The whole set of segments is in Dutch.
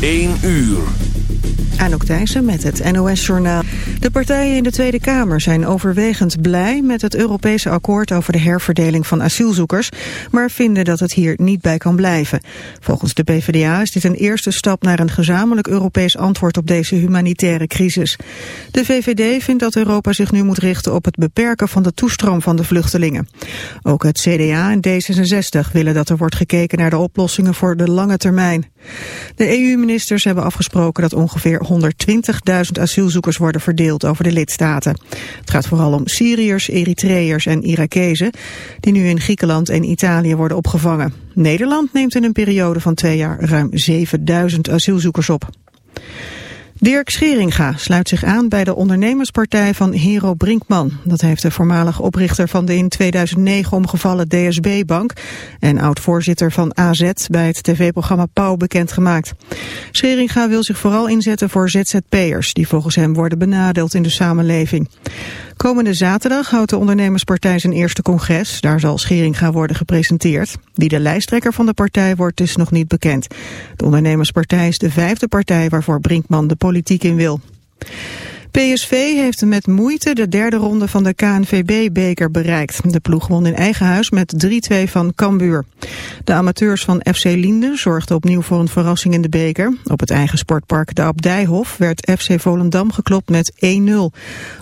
1 uur. Anouk Thijssen met het NOS-journaal. De partijen in de Tweede Kamer zijn overwegend blij met het Europese akkoord over de herverdeling van asielzoekers, maar vinden dat het hier niet bij kan blijven. Volgens de PvdA is dit een eerste stap naar een gezamenlijk Europees antwoord op deze humanitaire crisis. De VVD vindt dat Europa zich nu moet richten op het beperken van de toestroom van de vluchtelingen. Ook het CDA en D66 willen dat er wordt gekeken naar de oplossingen voor de lange termijn. De EU-ministers hebben afgesproken dat ongeveer 120.000 asielzoekers worden verdeeld over de lidstaten. Het gaat vooral om Syriërs, Eritreërs en Irakezen... die nu in Griekenland en Italië worden opgevangen. Nederland neemt in een periode van twee jaar ruim 7.000 asielzoekers op. Dirk Scheringa sluit zich aan bij de ondernemerspartij van Hero Brinkman. Dat heeft de voormalige oprichter van de in 2009 omgevallen DSB-bank... en oud-voorzitter van AZ bij het tv-programma Pauw bekendgemaakt. Scheringa wil zich vooral inzetten voor ZZP'ers... die volgens hem worden benadeeld in de samenleving. Komende zaterdag houdt de ondernemerspartij zijn eerste congres. Daar zal Scheringa worden gepresenteerd. Wie de lijsttrekker van de partij wordt is nog niet bekend. De ondernemerspartij is de vijfde partij waarvoor Brinkman de politiek in wil. PSV heeft met moeite de derde ronde van de KNVB-beker bereikt. De ploeg won in eigen huis met 3-2 van Cambuur. De amateurs van FC Linden zorgden opnieuw voor een verrassing in de beker. Op het eigen sportpark de Abdijhof werd FC Volendam geklopt met 1-0.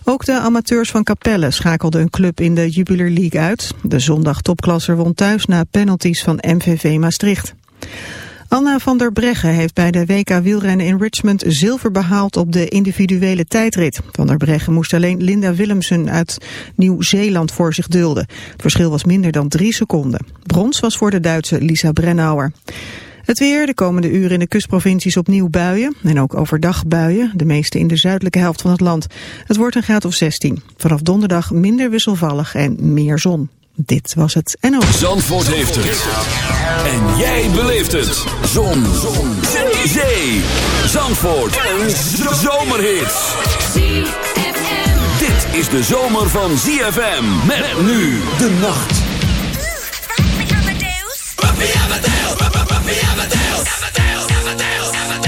Ook de amateurs van Capelle schakelden een club in de Jubiler League uit. De zondag topklasser won thuis na penalties van MVV Maastricht. Anna van der Breggen heeft bij de WK wielrennen in Richmond zilver behaald op de individuele tijdrit. Van der Breggen moest alleen Linda Willemsen uit Nieuw-Zeeland voor zich dulden. Het verschil was minder dan drie seconden. Brons was voor de Duitse Lisa Brennauer. Het weer, de komende uren in de kustprovincies opnieuw buien. En ook overdag buien, de meeste in de zuidelijke helft van het land. Het wordt een graad of 16. Vanaf donderdag minder wisselvallig en meer zon. Dit was het NO. Zandvoort heeft het. En jij beleeft het. Zon. Zon. Zee. Zandvoort. Een zomerhit. Dit is de zomer van ZFM. Met nu de nacht. Amadeus. Amadeus. Amadeus. Amadeus.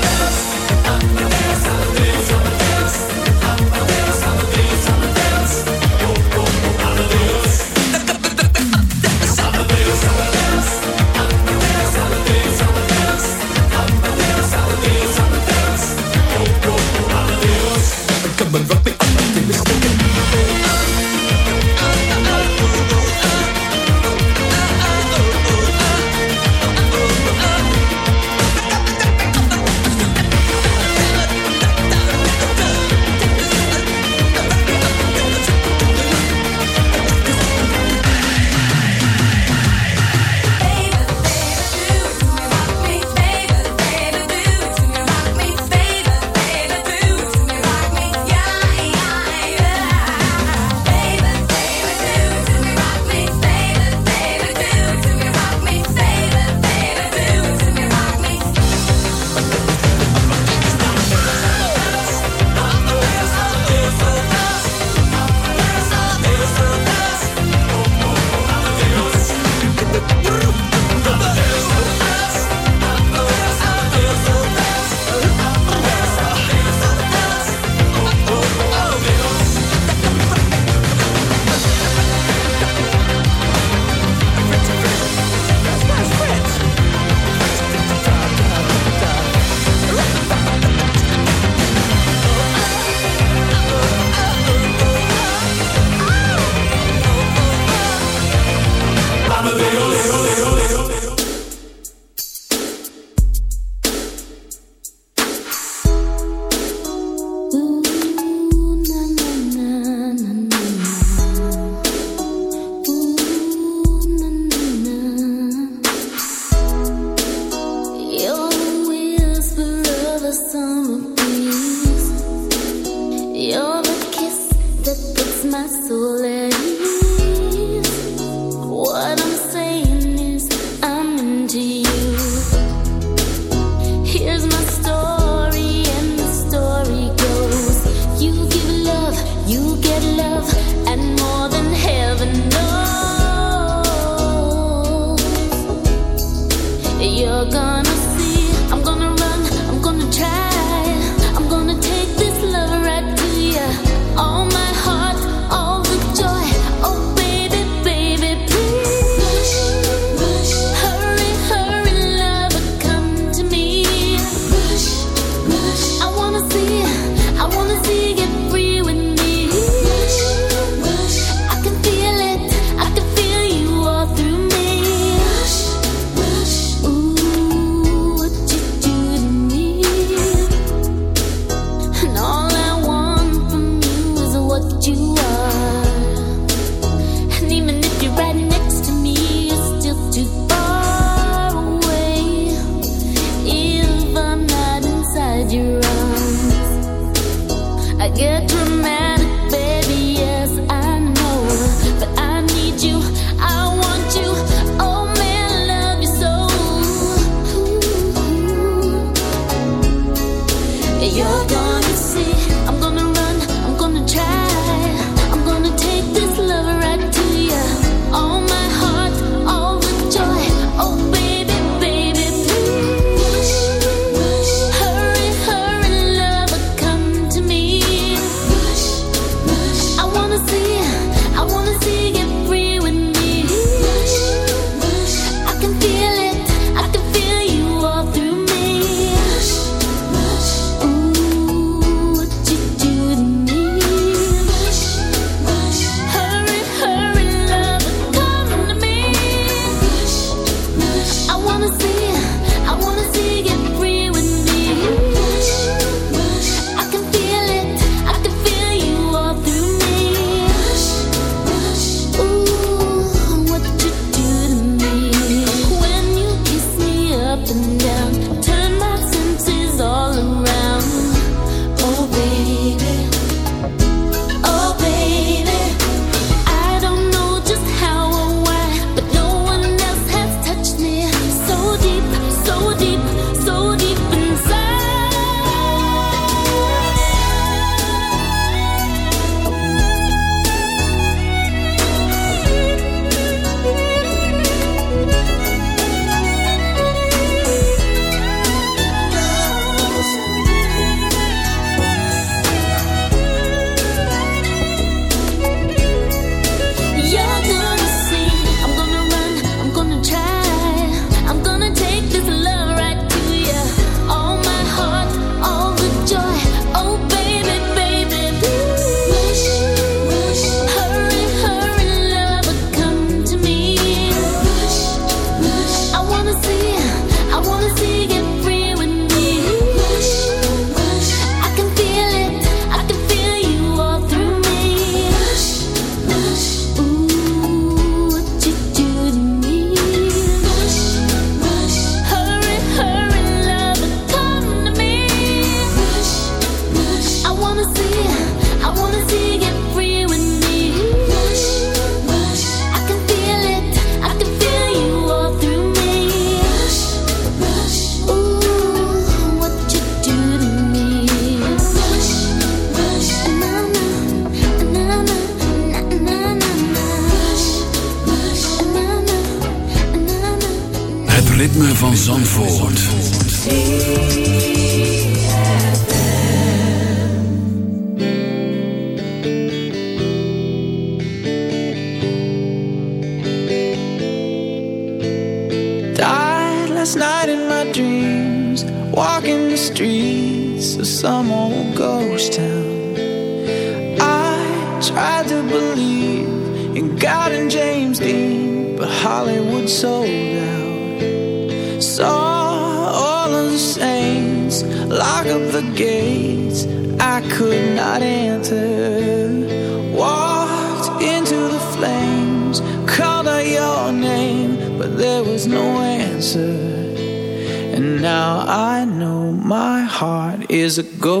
years ago.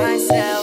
myself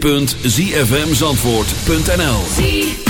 www.zfmzandvoort.nl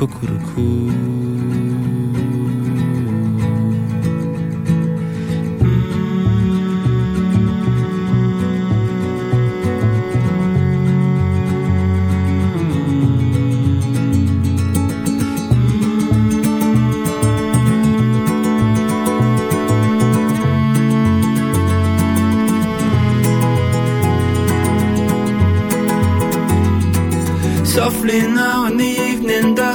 Cuckoo. softly now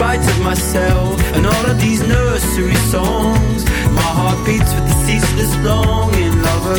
spite of myself and all of these nursery songs. My heart beats with the ceaseless longing of a